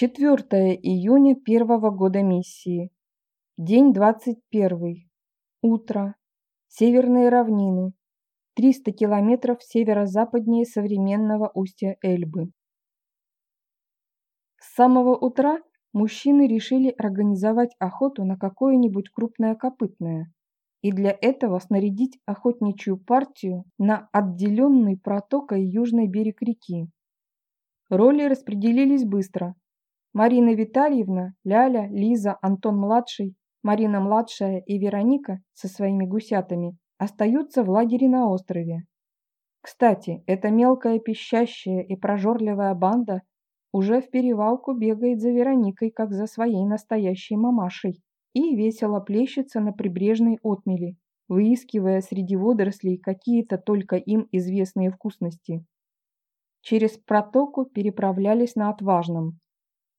4 июня первого года миссии. День 21. Утро. Северные равнины. 300 километров северо-западнее современного устья Эльбы. С самого утра мужчины решили организовать охоту на какое-нибудь крупное копытное и для этого снарядить охотничью партию на отделенный протокой южный берег реки. Роли распределились быстро. Марина Витальевна, Ляля, Лиза, Антон-младший, Марина-младшая и Вероника со своими гусятами остаются в лагере на острове. Кстати, эта мелкая пищащая и прожорливая банда уже в перевалку бегает за Вероникой, как за своей настоящей мамашей, и весело плещется на прибрежной отмели, выискивая среди водорослей какие-то только им известные вкусности. Через протоку переправлялись на Отважном.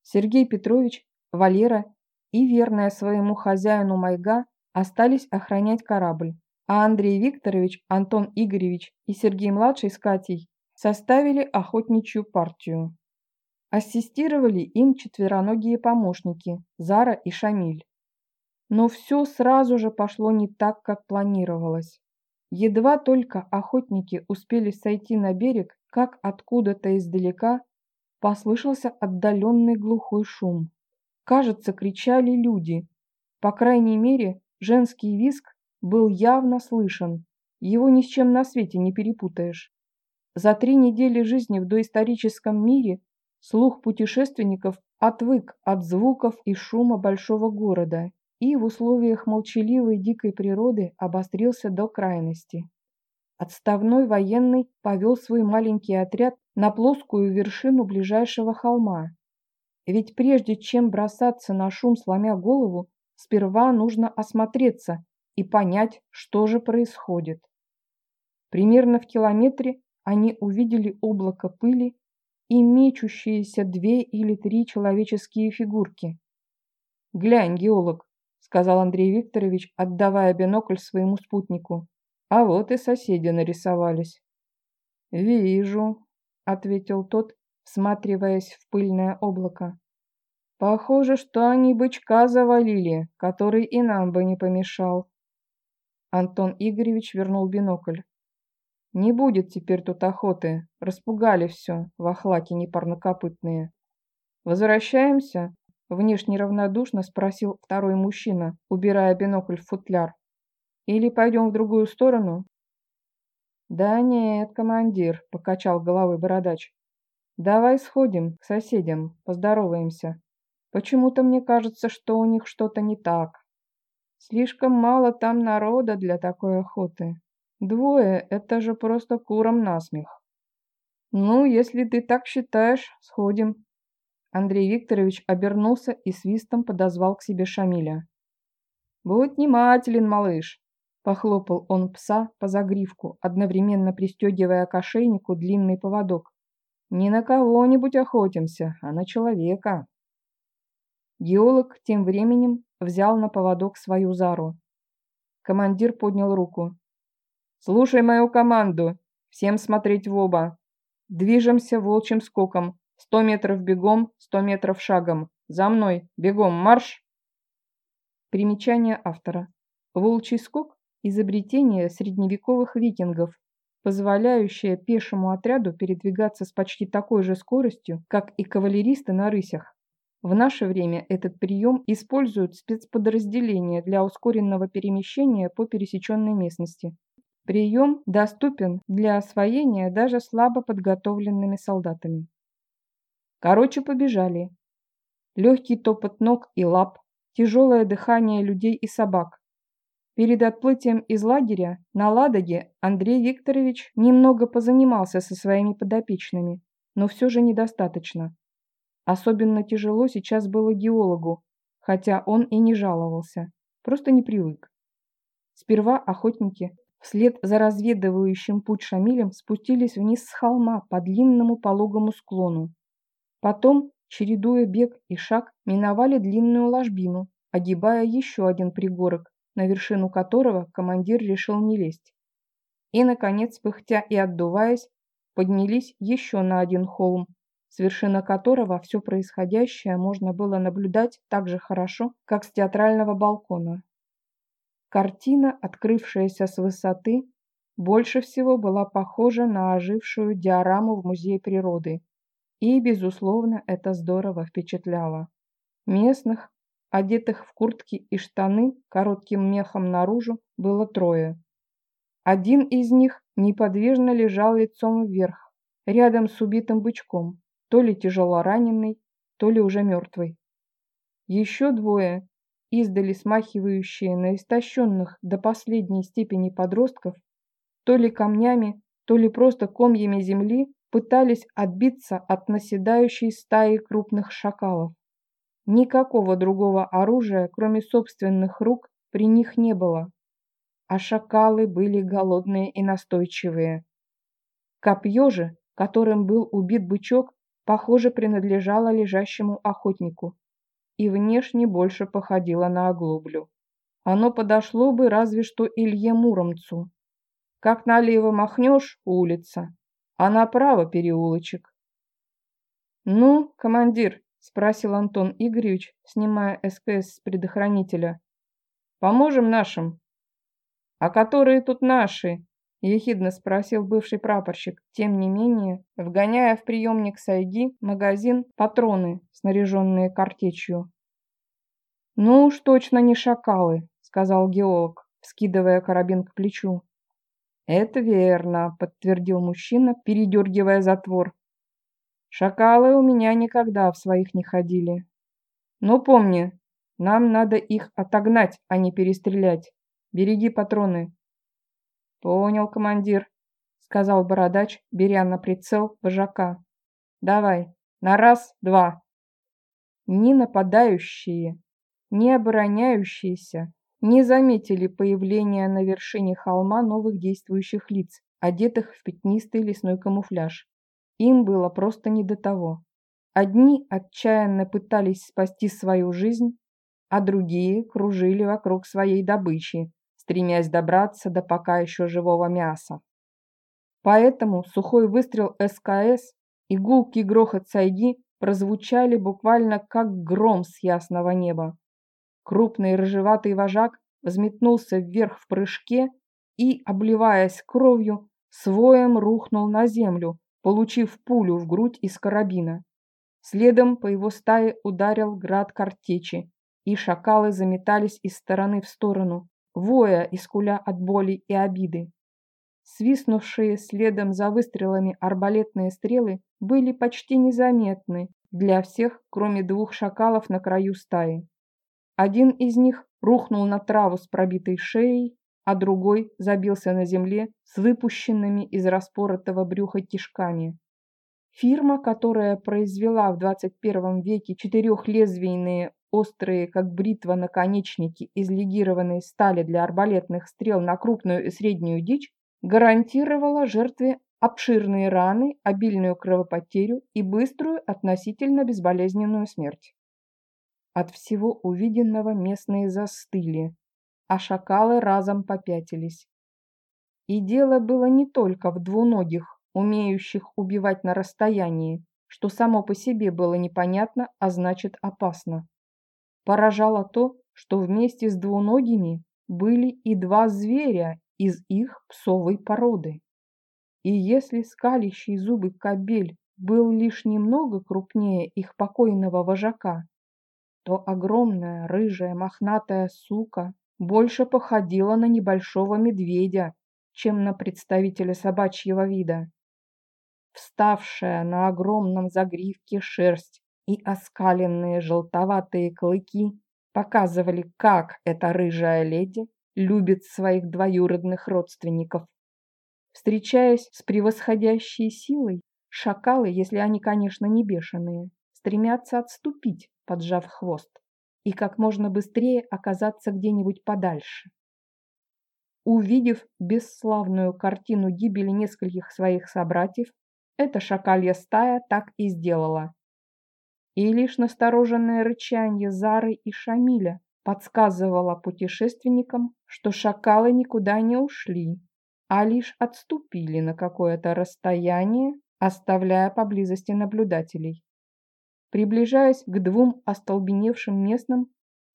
Сергей Петрович, Валера и верная своему хозяину Майга остались охранять корабль, а Андрей Викторович, Антон Игоревич и Сергей-младший с Катей составили охотничью партию. Ассистировали им четвероногие помощники Зара и Шамиль. Но все сразу же пошло не так, как планировалось. Едва только охотники успели сойти на берег, как откуда-то издалека послышался отдаленный глухой шум. Кажется, кричали люди. По крайней мере, женский визг был явно слышен. Его ни с чем на свете не перепутаешь. За три недели жизни в доисторическом мире слух путешественников отвык от звуков и шума большого города и в условиях молчаливой дикой природы обострился до крайности. Отставной военный повел свой маленький отряд на плоскую вершину ближайшего холма. Ведь прежде чем бросаться на шум, сломя голову, сперва нужно осмотреться и понять, что же происходит. Примерно в километре они увидели облако пыли и мечущиеся две или три человеческие фигурки. «Глянь, геолог», — сказал Андрей Викторович, отдавая бинокль своему спутнику. А вот и соседи нарисовались. «Вижу», — ответил тот, всматриваясь в пыльное облако. «Похоже, что они бычка завалили, который и нам бы не помешал». Антон Игоревич вернул бинокль. «Не будет теперь тут охоты. Распугали все, вахлаки непарнокопытные. Возвращаемся?» Внешне равнодушно спросил второй мужчина, убирая бинокль в футляр. Или пойдем в другую сторону?» «Да нет, командир», — покачал головой бородач. «Давай сходим к соседям, поздороваемся. Почему-то мне кажется, что у них что-то не так. Слишком мало там народа для такой охоты. Двое — это же просто куром насмех». «Ну, если ты так считаешь, сходим». Андрей Викторович обернулся и свистом подозвал к себе Шамиля. «Будь внимателен, малыш. Похлопал он пса по загривку, одновременно пристегивая к ошейнику длинный поводок. «Не на кого-нибудь охотимся, а на человека». Геолог тем временем взял на поводок свою зару. Командир поднял руку. «Слушай мою команду! Всем смотреть в оба! Движемся волчьим скоком. Сто метров бегом, сто метров шагом. За мной! Бегом! Марш!» Примечание автора. Волчий скок изобретение средневековых викингов, позволяющее пешему отряду передвигаться с почти такой же скоростью, как и кавалеристы на рысях. В наше время этот прием используют спецподразделения для ускоренного перемещения по пересеченной местности. Прием доступен для освоения даже слабо подготовленными солдатами. Короче, побежали. Легкий топот ног и лап, тяжелое дыхание людей и собак, Перед отплытием из лагеря на Ладоге Андрей Викторович немного позанимался со своими подопечными, но все же недостаточно. Особенно тяжело сейчас было геологу, хотя он и не жаловался, просто не привык. Сперва охотники вслед за разведывающим путь Шамилем спустились вниз с холма по длинному пологому склону. Потом, чередуя бег и шаг, миновали длинную ложбину, огибая еще один пригорок, на вершину которого командир решил не лезть. И, наконец, пыхтя и отдуваясь, поднялись еще на один холм, с вершины которого все происходящее можно было наблюдать так же хорошо, как с театрального балкона. Картина, открывшаяся с высоты, больше всего была похожа на ожившую диораму в Музее природы, и, безусловно, это здорово впечатляло. Местных, одетых в куртки и штаны, коротким мехом наружу, было трое. Один из них неподвижно лежал лицом вверх, рядом с убитым бычком, то ли тяжело раненый, то ли уже мертвый. Еще двое, издали смахивающие на истощенных до последней степени подростков, то ли камнями, то ли просто комьями земли пытались отбиться от наседающей стаи крупных шакалов. Никакого другого оружия, кроме собственных рук, при них не было. А шакалы были голодные и настойчивые. Копье же, которым был убит бычок, похоже, принадлежало лежащему охотнику и внешне больше походило на оглоблю. Оно подошло бы разве что Илье Муромцу. Как налево махнешь – улица, а направо – переулочек. «Ну, командир», – спросил Антон Игоревич, снимая СКС с предохранителя. «Поможем нашим». «А которые тут наши?» – ехидно спросил бывший прапорщик, тем не менее, вгоняя в приемник Сайги магазин патроны, снаряженные картечью. «Ну уж точно не шакалы», – сказал геолог, вскидывая карабин к плечу. «Это верно», – подтвердил мужчина, передергивая затвор. «Шакалы у меня никогда в своих не ходили. Но помни, нам надо их отогнать, а не перестрелять. Береги патроны». «Понял, командир», — сказал бородач, беря на прицел вожака. «Давай, на раз, два». Ни нападающие, ни обороняющиеся не заметили появления на вершине холма новых действующих лиц, одетых в пятнистый лесной камуфляж. Им было просто не до того. Одни отчаянно пытались спасти свою жизнь, а другие кружили вокруг своей добычи, стремясь добраться до пока еще живого мяса. Поэтому сухой выстрел СКС и гулкий грохот сайги прозвучали буквально как гром с ясного неба. Крупный рыжеватый вожак взметнулся вверх в прыжке и, обливаясь кровью, своем рухнул на землю, получив пулю в грудь из карабина. Следом по его стае ударил град картечи, и шакалы заметались из стороны в сторону, воя и скуля от боли и обиды. Свистнувшие следом за выстрелами арбалетные стрелы были почти незаметны для всех, кроме двух шакалов на краю стаи. Один из них рухнул на траву с пробитой шеей, а другой забился на земле с выпущенными из распоротого брюха кишками. Фирма, которая произвела в 21 веке четырехлезвийные острые, как бритва, наконечники из легированной стали для арбалетных стрел на крупную и среднюю дичь, гарантировала жертве обширные раны, обильную кровопотерю и быструю относительно безболезненную смерть. От всего увиденного местные застыли, а шакалы разом попятились. И дело было не только в двуногих, умеющих убивать на расстоянии, что само по себе было непонятно, а значит опасно. Поражало то, что вместе с двуногими были и два зверя из их псовой породы. И если скалящий зубы кобель был лишь немного крупнее их покойного вожака, то огромная рыжая мохнатая сука больше походила на небольшого медведя, чем на представителя собачьего вида. Вставшая на огромном загривке шерсть и оскаленные желтоватые клыки показывали, как эта рыжая леди любит своих двоюродных родственников. Встречаясь с превосходящей силой, шакалы, если они, конечно, не бешеные, стремятся отступить, поджав хвост, и как можно быстрее оказаться где-нибудь подальше. Увидев бесславную картину гибели нескольких своих собратьев, эта шакалья стая так и сделала. И лишь настороженное рычание Зары и Шамиля подсказывало путешественникам, что шакалы никуда не ушли, а лишь отступили на какое-то расстояние оставляя поблизости наблюдателей. Приближаясь к двум остолбеневшим местным,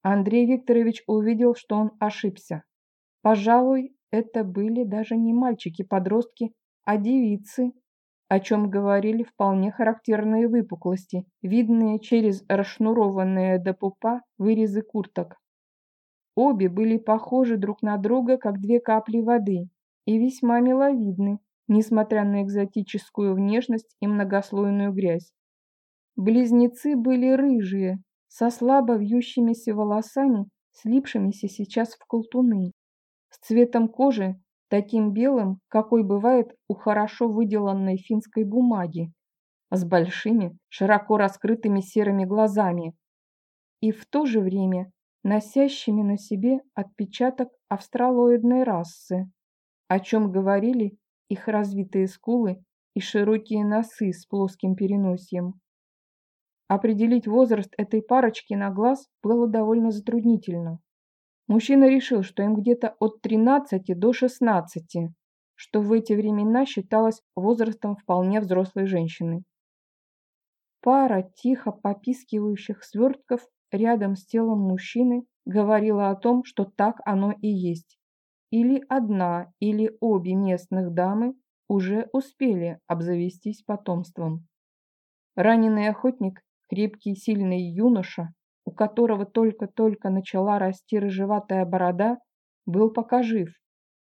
Андрей Викторович увидел, что он ошибся. Пожалуй, это были даже не мальчики-подростки, а девицы, о чем говорили вполне характерные выпуклости, видные через расшнурованные до пупа вырезы курток. Обе были похожи друг на друга, как две капли воды, и весьма миловидны, несмотря на экзотическую внешность и многослойную грязь. Близнецы были рыжие, со слабо вьющимися волосами, слипшимися сейчас в колтуны, с цветом кожи, таким белым, какой бывает у хорошо выделанной финской бумаги, с большими, широко раскрытыми серыми глазами и в то же время носящими на себе отпечаток австралоидной расы, о чем говорили их развитые скулы и широкие носы с плоским переносием. Определить возраст этой парочки на глаз было довольно затруднительно. Мужчина решил, что им где-то от 13 до 16, что в эти времена считалось возрастом вполне взрослой женщины. Пара тихо попискивающих свертков рядом с телом мужчины говорила о том, что так оно и есть. Или одна, или обе местных дамы уже успели обзавестись потомством. Раненый охотник Крепкий сильный юноша, у которого только-только начала расти рыжеватая борода, был пока жив,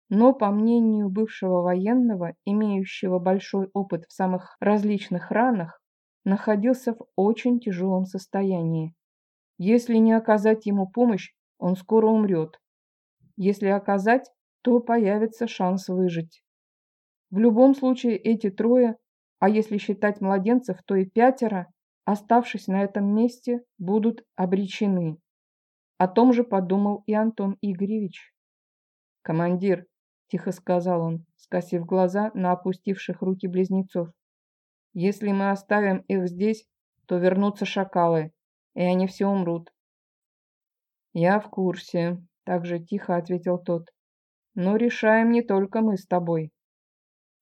но, по мнению бывшего военного, имеющего большой опыт в самых различных ранах, находился в очень тяжелом состоянии. Если не оказать ему помощь, он скоро умрет. Если оказать, то появится шанс выжить. В любом случае эти трое, а если считать младенцев, то и пятеро, оставшись на этом месте, будут обречены. О том же подумал и Антон Игоревич. «Командир», – тихо сказал он, скосив глаза на опустивших руки близнецов, «если мы оставим их здесь, то вернутся шакалы, и они все умрут». «Я в курсе», – также тихо ответил тот. «Но решаем не только мы с тобой.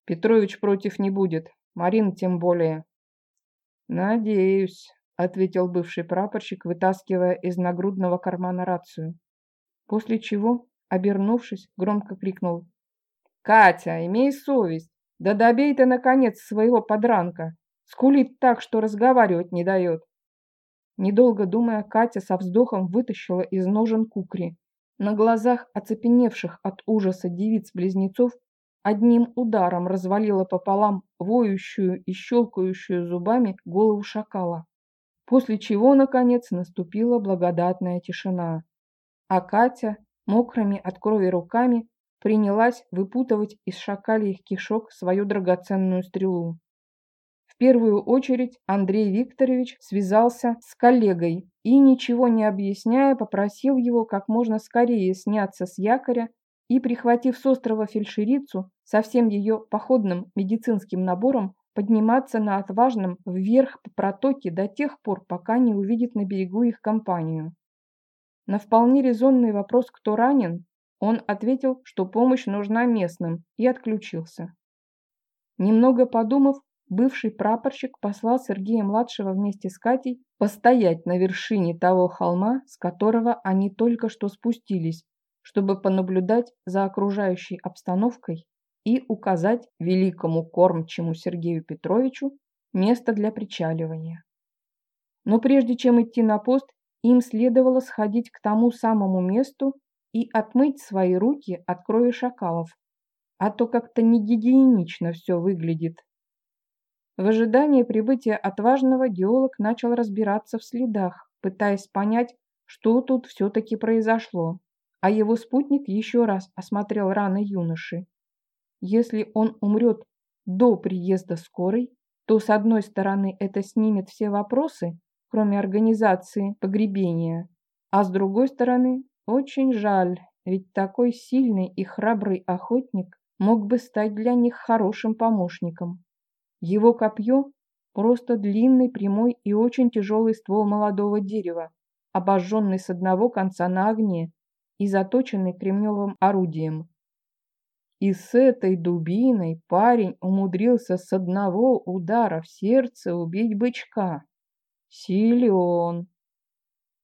Петрович против не будет, Марина тем более. «Надеюсь», — ответил бывший прапорщик, вытаскивая из нагрудного кармана рацию. После чего, обернувшись, громко крикнул. «Катя, имей совесть! Да добей ты, наконец, своего подранка! Скулит так, что разговаривать не дает!» Недолго думая, Катя со вздохом вытащила из ножен кукри. На глазах оцепеневших от ужаса девиц-близнецов одним ударом развалила пополам воющую и щелкающую зубами голову шакала. После чего, наконец, наступила благодатная тишина. А Катя, мокрыми от крови руками, принялась выпутывать из шакальих кишок свою драгоценную стрелу. В первую очередь Андрей Викторович связался с коллегой и, ничего не объясняя, попросил его как можно скорее сняться с якоря и, прихватив с острова фельдшерицу со всем ее походным медицинским набором, подниматься на отважном вверх по протоке до тех пор, пока не увидит на берегу их компанию. На вполне резонный вопрос «Кто ранен?» он ответил, что помощь нужна местным, и отключился. Немного подумав, бывший прапорщик послал Сергея-младшего вместе с Катей постоять на вершине того холма, с которого они только что спустились, чтобы понаблюдать за окружающей обстановкой и указать великому кормчему Сергею Петровичу место для причаливания. Но прежде чем идти на пост, им следовало сходить к тому самому месту и отмыть свои руки от крови шакалов, а то как-то не гигиенично все выглядит. В ожидании прибытия отважного геолог начал разбираться в следах, пытаясь понять, что тут все-таки произошло а его спутник еще раз осмотрел раны юноши. Если он умрет до приезда скорой, то с одной стороны это снимет все вопросы, кроме организации погребения, а с другой стороны очень жаль, ведь такой сильный и храбрый охотник мог бы стать для них хорошим помощником. Его копье – просто длинный, прямой и очень тяжелый ствол молодого дерева, обожженный с одного конца на огне, и заточенный кремневым орудием. И с этой дубиной парень умудрился с одного удара в сердце убить бычка. Силен.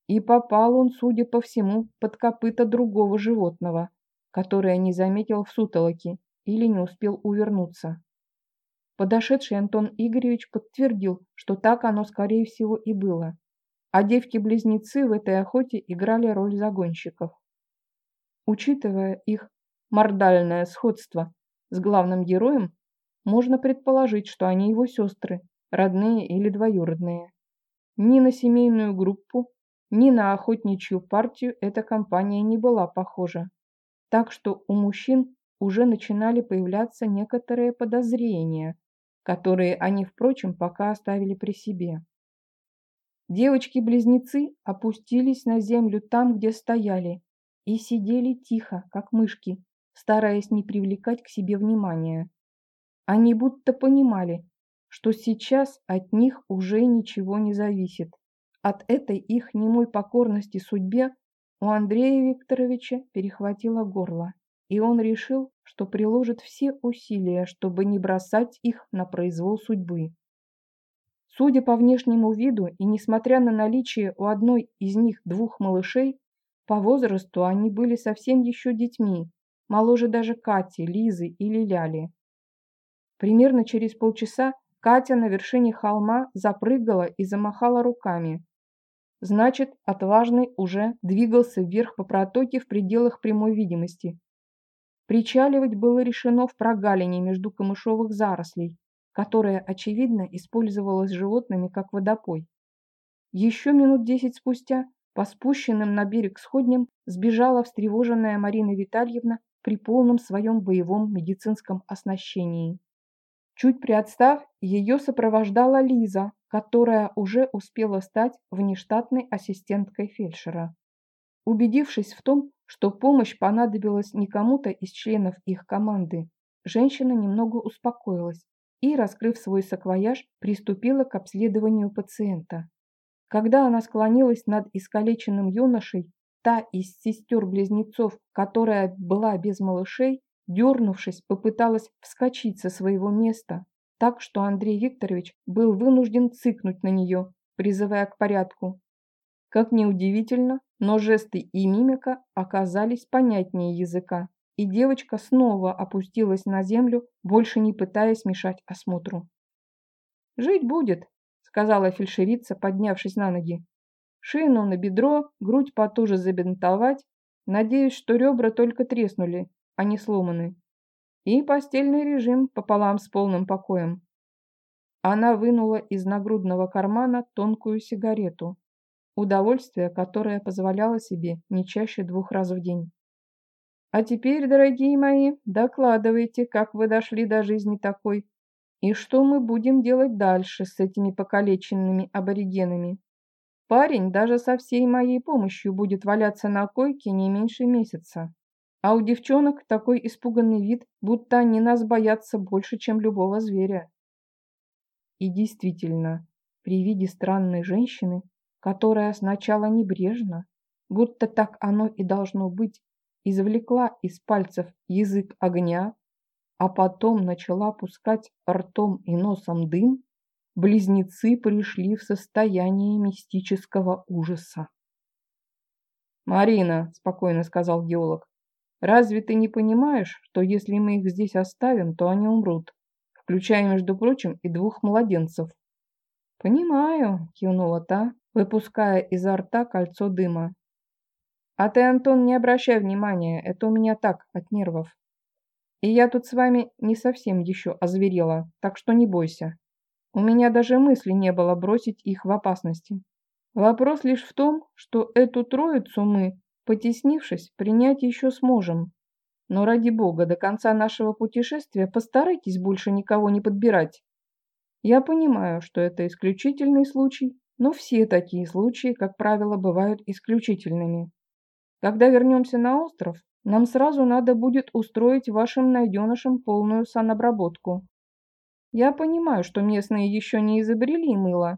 И попал он, судя по всему, под копыта другого животного, которое не заметил в сутолоке или не успел увернуться. Подошедший Антон Игоревич подтвердил, что так оно, скорее всего, и было. А девки-близнецы в этой охоте играли роль загонщиков. Учитывая их мордальное сходство с главным героем, можно предположить, что они его сестры, родные или двоюродные. Ни на семейную группу, ни на охотничью партию эта компания не была похожа. Так что у мужчин уже начинали появляться некоторые подозрения, которые они, впрочем, пока оставили при себе. Девочки-близнецы опустились на землю там, где стояли, и сидели тихо, как мышки, стараясь не привлекать к себе внимания. Они будто понимали, что сейчас от них уже ничего не зависит. От этой их немой покорности судьбе у Андрея Викторовича перехватило горло, и он решил, что приложит все усилия, чтобы не бросать их на произвол судьбы. Судя по внешнему виду и несмотря на наличие у одной из них двух малышей, по возрасту они были совсем еще детьми, моложе даже Кати, Лизы или Ляли. Примерно через полчаса Катя на вершине холма запрыгала и замахала руками. Значит, отважный уже двигался вверх по протоке в пределах прямой видимости. Причаливать было решено в прогалине между камышовых зарослей, которая, очевидно, использовалась животными как водопой. Еще минут десять спустя по спущенным на берег сходням сбежала встревоженная Марина Витальевна при полном своем боевом медицинском оснащении. Чуть приотстав, ее сопровождала Лиза, которая уже успела стать внештатной ассистенткой фельдшера. Убедившись в том, что помощь понадобилась не кому-то из членов их команды, женщина немного успокоилась и, раскрыв свой саквояж, приступила к обследованию пациента. Когда она склонилась над искалеченным юношей, та из сестер-близнецов, которая была без малышей, дернувшись, попыталась вскочить со своего места, так что Андрей Викторович был вынужден цыкнуть на нее, призывая к порядку. Как неудивительно, но жесты и мимика оказались понятнее языка, и девочка снова опустилась на землю, больше не пытаясь мешать осмотру. «Жить будет», — сказала фельдшерица, поднявшись на ноги. «Шину на бедро, грудь потуже забинтовать. Надеюсь, что ребра только треснули, а не сломаны. И постельный режим пополам с полным покоем». Она вынула из нагрудного кармана тонкую сигарету, удовольствие, которое позволяло себе не чаще двух раз в день. А теперь, дорогие мои, докладывайте, как вы дошли до жизни такой, и что мы будем делать дальше с этими покалеченными аборигенами. Парень даже со всей моей помощью будет валяться на койке не меньше месяца. А у девчонок такой испуганный вид, будто они нас боятся больше, чем любого зверя. И действительно, при виде странной женщины, которая сначала небрежно, будто так оно и должно быть, извлекла из пальцев язык огня, а потом начала пускать ртом и носом дым, близнецы пришли в состояние мистического ужаса. «Марина», — спокойно сказал геолог, — «разве ты не понимаешь, что если мы их здесь оставим, то они умрут, включая, между прочим, и двух младенцев?» «Понимаю», — кивнула та, выпуская изо рта кольцо дыма. А ты, Антон, не обращай внимания, это у меня так, от нервов. И я тут с вами не совсем еще озверела, так что не бойся. У меня даже мысли не было бросить их в опасности. Вопрос лишь в том, что эту троицу мы, потеснившись, принять еще сможем. Но ради бога, до конца нашего путешествия постарайтесь больше никого не подбирать. Я понимаю, что это исключительный случай, но все такие случаи, как правило, бывают исключительными. Когда вернемся на остров, нам сразу надо будет устроить вашим найденышам полную санобработку. Я понимаю, что местные еще не изобрели мыло,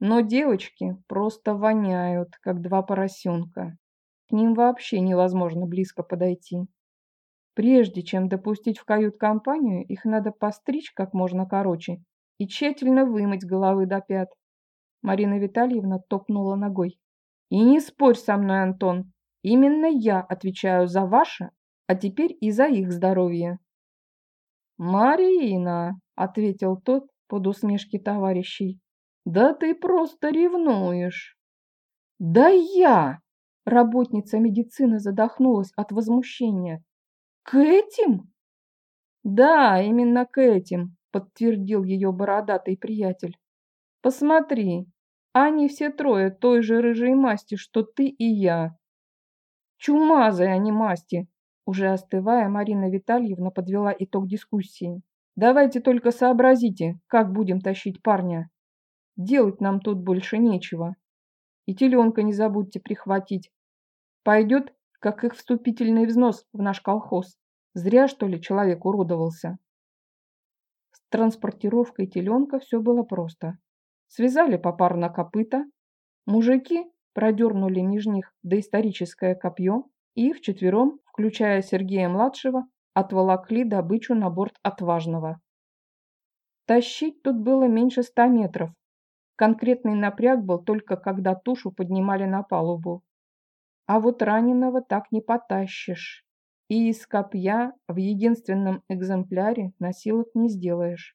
но девочки просто воняют, как два поросенка. К ним вообще невозможно близко подойти. Прежде чем допустить в кают-компанию, их надо постричь как можно короче и тщательно вымыть головы до пят. Марина Витальевна топнула ногой. И не спорь со мной, Антон. Именно я отвечаю за ваше, а теперь и за их здоровье. Марина, ответил тот под усмешки товарищей, да ты просто ревнуешь. Да я! Работница медицины задохнулась от возмущения. К этим? Да, именно к этим, подтвердил ее бородатый приятель. Посмотри, они все трое той же рыжей масти, что ты и я. Чумазые они масти. Уже остывая, Марина Витальевна подвела итог дискуссии. Давайте только сообразите, как будем тащить парня. Делать нам тут больше нечего. И теленка не забудьте прихватить. Пойдет, как их вступительный взнос в наш колхоз. Зря, что ли, человек уродовался. С транспортировкой теленка все было просто. Связали попарно копыта, мужики продернули меж них доисторическое копье и вчетвером, включая Сергея-младшего, отволокли добычу на борт отважного. Тащить тут было меньше ста метров. Конкретный напряг был только когда тушу поднимали на палубу. А вот раненого так не потащишь. И из копья в единственном экземпляре носилок не сделаешь.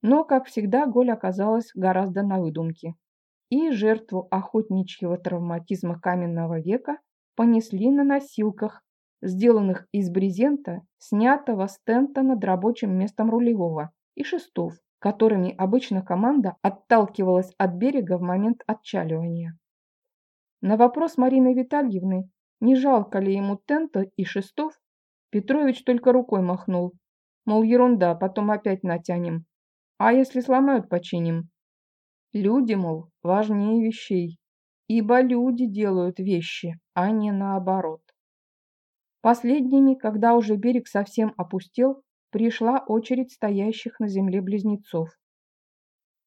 Но, как всегда, голь оказалась гораздо на выдумке. И жертву охотничьего травматизма каменного века понесли на носилках, сделанных из брезента, снятого с тента над рабочим местом рулевого, и шестов, которыми обычно команда отталкивалась от берега в момент отчаливания. На вопрос Марины Витальевны, не жалко ли ему тента и шестов, Петрович только рукой махнул. Мол, ерунда, потом опять натянем. А если сломают, починим. Люди, мол, важнее вещей. Ибо люди делают вещи, а не наоборот. Последними, когда уже берег совсем опустел, пришла очередь стоящих на земле близнецов.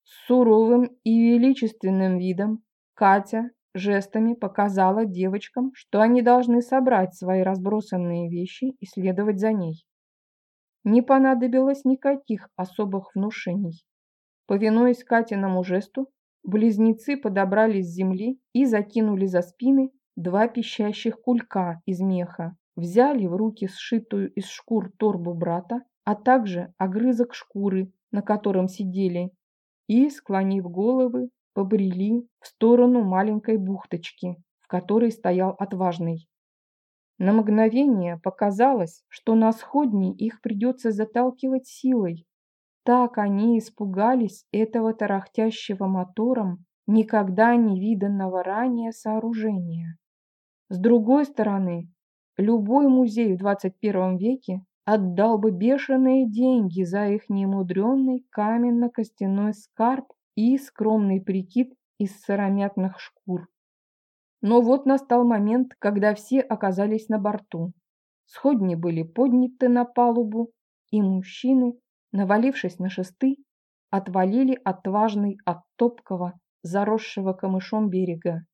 С суровым и величественным видом Катя жестами показала девочкам, что они должны собрать свои разбросанные вещи и следовать за ней. Не понадобилось никаких особых внушений. Повинуясь Катиному жесту, близнецы подобрали с земли и закинули за спины два пищащих кулька из меха, взяли в руки сшитую из шкур торбу брата а также огрызок шкуры, на котором сидели, и, склонив головы, побрели в сторону маленькой бухточки, в которой стоял отважный. На мгновение показалось, что на сходни их придется заталкивать силой. Так они испугались этого тарахтящего мотором никогда не виданного ранее сооружения. С другой стороны, любой музей в 21 веке отдал бы бешеные деньги за их немудренный каменно-костяной скарб и скромный прикид из сыромятных шкур. Но вот настал момент, когда все оказались на борту. Сходни были подняты на палубу, и мужчины, навалившись на шесты, отвалили отважный от топкого, заросшего камышом берега.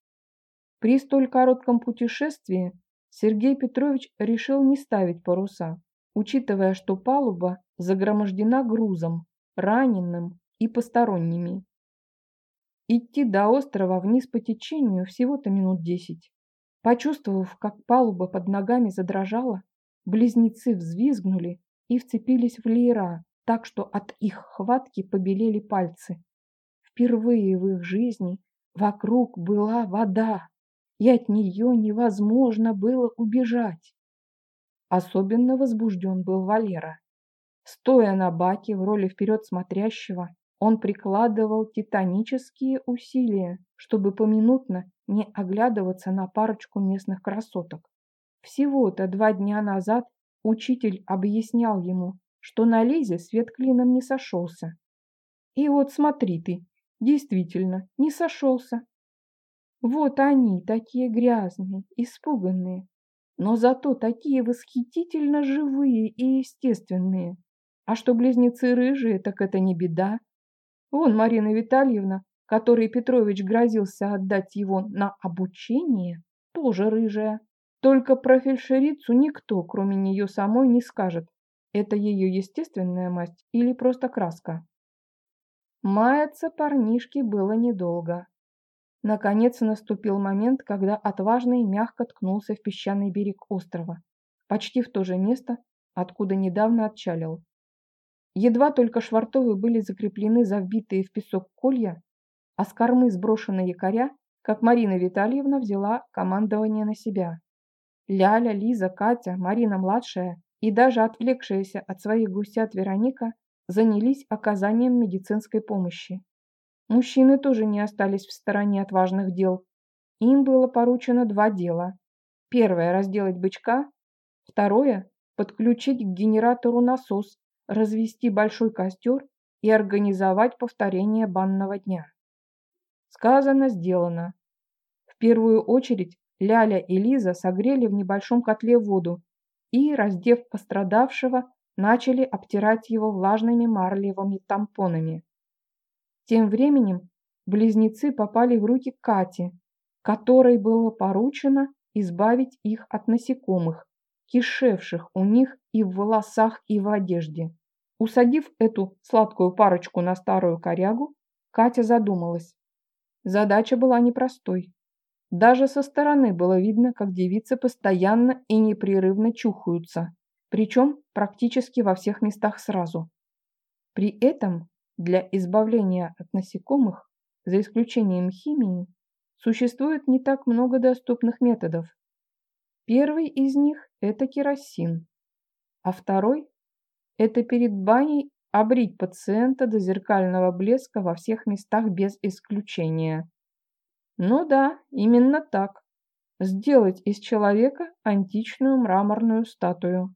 При столь коротком путешествии Сергей Петрович решил не ставить паруса учитывая, что палуба загромождена грузом, раненым и посторонними. Идти до острова вниз по течению всего-то минут десять. Почувствовав, как палуба под ногами задрожала, близнецы взвизгнули и вцепились в леера, так что от их хватки побелели пальцы. Впервые в их жизни вокруг была вода, и от нее невозможно было убежать. Особенно возбужден был Валера. Стоя на баке в роли вперед смотрящего, он прикладывал титанические усилия, чтобы поминутно не оглядываться на парочку местных красоток. Всего-то два дня назад учитель объяснял ему, что на Лизе свет клином не сошелся. И вот смотри ты, действительно, не сошелся. Вот они, такие грязные, испуганные, но зато такие восхитительно живые и естественные. А что близнецы рыжие, так это не беда. Вон Марина Витальевна, которой Петрович грозился отдать его на обучение, тоже рыжая. Только про фельдшерицу никто, кроме нее самой, не скажет, это ее естественная масть или просто краска. Маяться парнишке было недолго. Наконец наступил момент, когда отважный мягко ткнулся в песчаный берег острова, почти в то же место, откуда недавно отчалил. Едва только швартовы были закреплены за вбитые в песок колья, а с кормы сброшены якоря, как Марина Витальевна взяла командование на себя. Ляля, Лиза, Катя, Марина-младшая и даже отвлекшаяся от своих гусят Вероника занялись оказанием медицинской помощи. Мужчины тоже не остались в стороне от важных дел. Им было поручено два дела. Первое – разделать бычка. Второе – подключить к генератору насос, развести большой костер и организовать повторение банного дня. Сказано, сделано. В первую очередь Ляля и Лиза согрели в небольшом котле воду и, раздев пострадавшего, начали обтирать его влажными марлевыми тампонами. Тем временем близнецы попали в руки Кати, которой было поручено избавить их от насекомых, кишевших у них и в волосах, и в одежде. Усадив эту сладкую парочку на старую корягу, Катя задумалась. Задача была непростой. Даже со стороны было видно, как девицы постоянно и непрерывно чухаются, причем практически во всех местах сразу. При этом для избавления от насекомых, за исключением химии, существует не так много доступных методов. Первый из них – это керосин, а второй – это перед баней обрить пациента до зеркального блеска во всех местах без исключения. Ну да, именно так. Сделать из человека античную мраморную статую.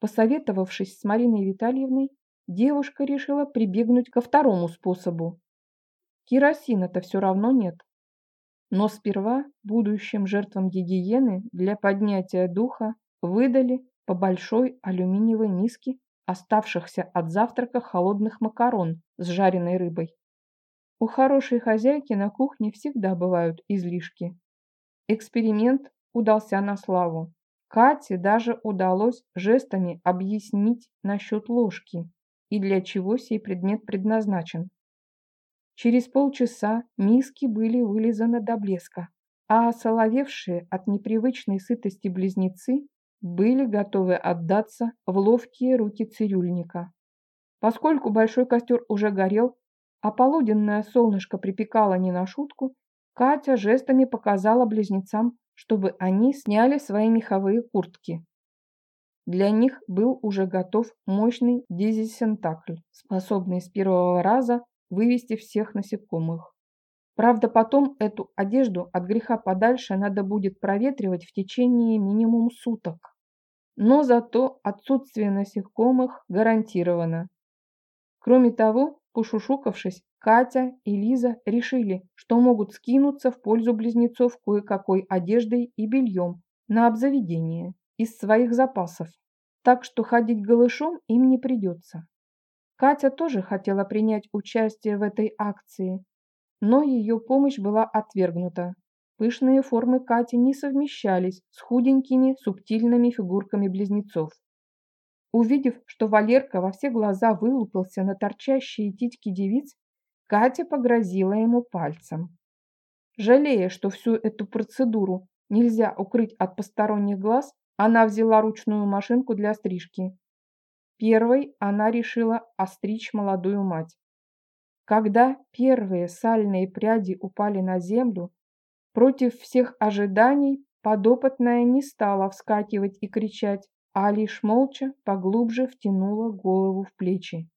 Посоветовавшись с Мариной Витальевной, девушка решила прибегнуть ко второму способу. Керосина-то все равно нет. Но сперва будущим жертвам гигиены для поднятия духа выдали по большой алюминиевой миске оставшихся от завтрака холодных макарон с жареной рыбой. У хорошей хозяйки на кухне всегда бывают излишки. Эксперимент удался на славу. Кате даже удалось жестами объяснить насчет ложки и для чего сей предмет предназначен. Через полчаса миски были вылизаны до блеска, а осоловевшие от непривычной сытости близнецы были готовы отдаться в ловкие руки цирюльника. Поскольку большой костер уже горел, а полуденное солнышко припекало не на шутку, Катя жестами показала близнецам, чтобы они сняли свои меховые куртки. Для них был уже готов мощный дезинсентакль, способный с первого раза вывести всех насекомых. Правда, потом эту одежду от греха подальше надо будет проветривать в течение минимум суток. Но зато отсутствие насекомых гарантировано. Кроме того, пошушукавшись, Катя и Лиза решили, что могут скинуться в пользу близнецов кое-какой одеждой и бельем на обзаведение из своих запасов, так что ходить голышом им не придется. Катя тоже хотела принять участие в этой акции, но ее помощь была отвергнута. Пышные формы Кати не совмещались с худенькими субтильными фигурками близнецов. Увидев, что Валерка во все глаза вылупился на торчащие титьки девиц, Катя погрозила ему пальцем. Жалея, что всю эту процедуру нельзя укрыть от посторонних глаз, она взяла ручную машинку для стрижки. Первой она решила остричь молодую мать. Когда первые сальные пряди упали на землю, против всех ожиданий подопытная не стала вскакивать и кричать, а лишь молча поглубже втянула голову в плечи.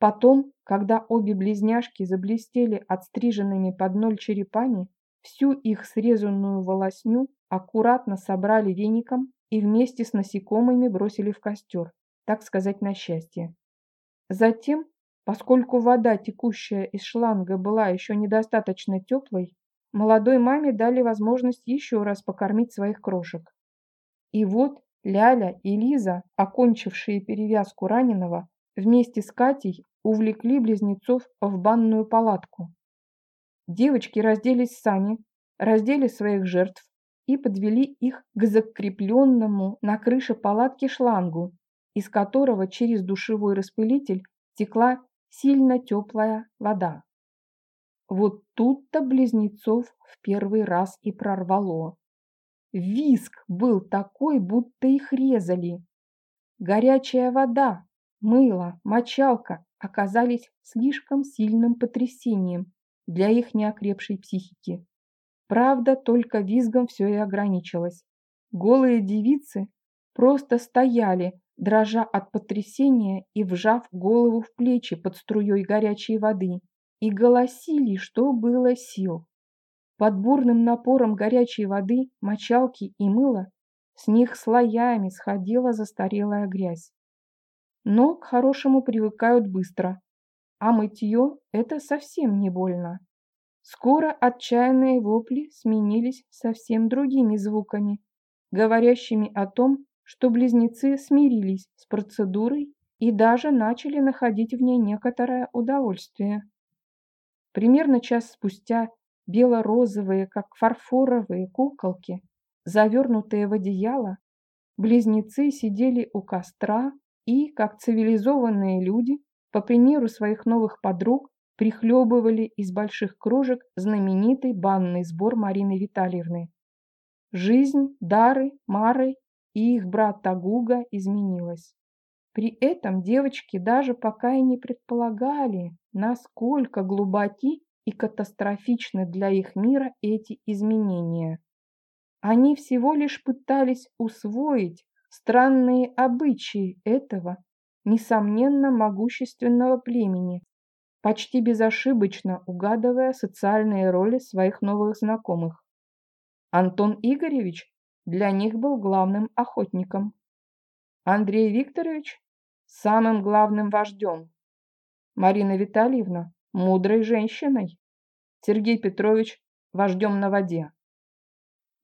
Потом, когда обе близняшки заблестели отстриженными под ноль черепами, всю их срезанную волосню аккуратно собрали веником и вместе с насекомыми бросили в костер, так сказать, на счастье. Затем, поскольку вода, текущая из шланга, была еще недостаточно теплой, молодой маме дали возможность еще раз покормить своих крошек. И вот Ляля и Лиза, окончившие перевязку раненого, вместе с Катей увлекли близнецов в банную палатку. Девочки разделись сами, раздели своих жертв и подвели их к закрепленному на крыше палатки шлангу, из которого через душевой распылитель текла сильно теплая вода. Вот тут-то близнецов в первый раз и прорвало. Виск был такой, будто их резали. Горячая вода, мыло, мочалка оказались слишком сильным потрясением для их неокрепшей психики. Правда, только визгом все и ограничилось. Голые девицы просто стояли, дрожа от потрясения и вжав голову в плечи под струей горячей воды, и голосили, что было сил. Под бурным напором горячей воды, мочалки и мыла с них слоями сходила застарелая грязь. Но к хорошему привыкают быстро, а мытье – это совсем не больно. Скоро отчаянные вопли сменились совсем другими звуками, говорящими о том, что близнецы смирились с процедурой и даже начали находить в ней некоторое удовольствие. Примерно час спустя бело-розовые, как фарфоровые куколки, завернутые в одеяло, близнецы сидели у костра и, как цивилизованные люди, по примеру своих новых подруг, прихлебывали из больших кружек знаменитый банный сбор Марины Витальевны. Жизнь Дары, Мары и их брат Тагуга изменилась. При этом девочки даже пока и не предполагали, насколько глубоки и катастрофичны для их мира эти изменения. Они всего лишь пытались усвоить странные обычаи этого, несомненно, могущественного племени, почти безошибочно угадывая социальные роли своих новых знакомых. Антон Игоревич для них был главным охотником. Андрей Викторович – самым главным вождем. Марина Витальевна – мудрой женщиной. Сергей Петрович – вождем на воде.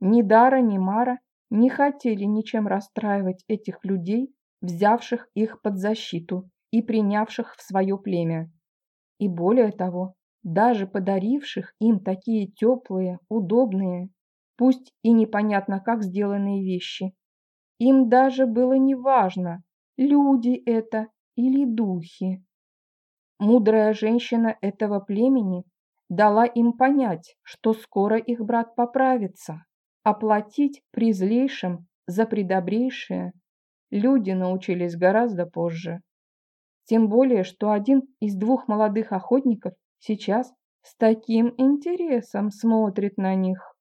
Ни Дара, ни Мара не хотели ничем расстраивать этих людей, взявших их под защиту и принявших в свое племя. И более того, даже подаривших им такие теплые, удобные, пусть и непонятно как сделанные вещи. Им даже было неважно, люди это или духи. Мудрая женщина этого племени дала им понять, что скоро их брат поправится. Оплатить при злейшем за предобрейшее люди научились гораздо позже. Тем более, что один из двух молодых охотников сейчас с таким интересом смотрит на них.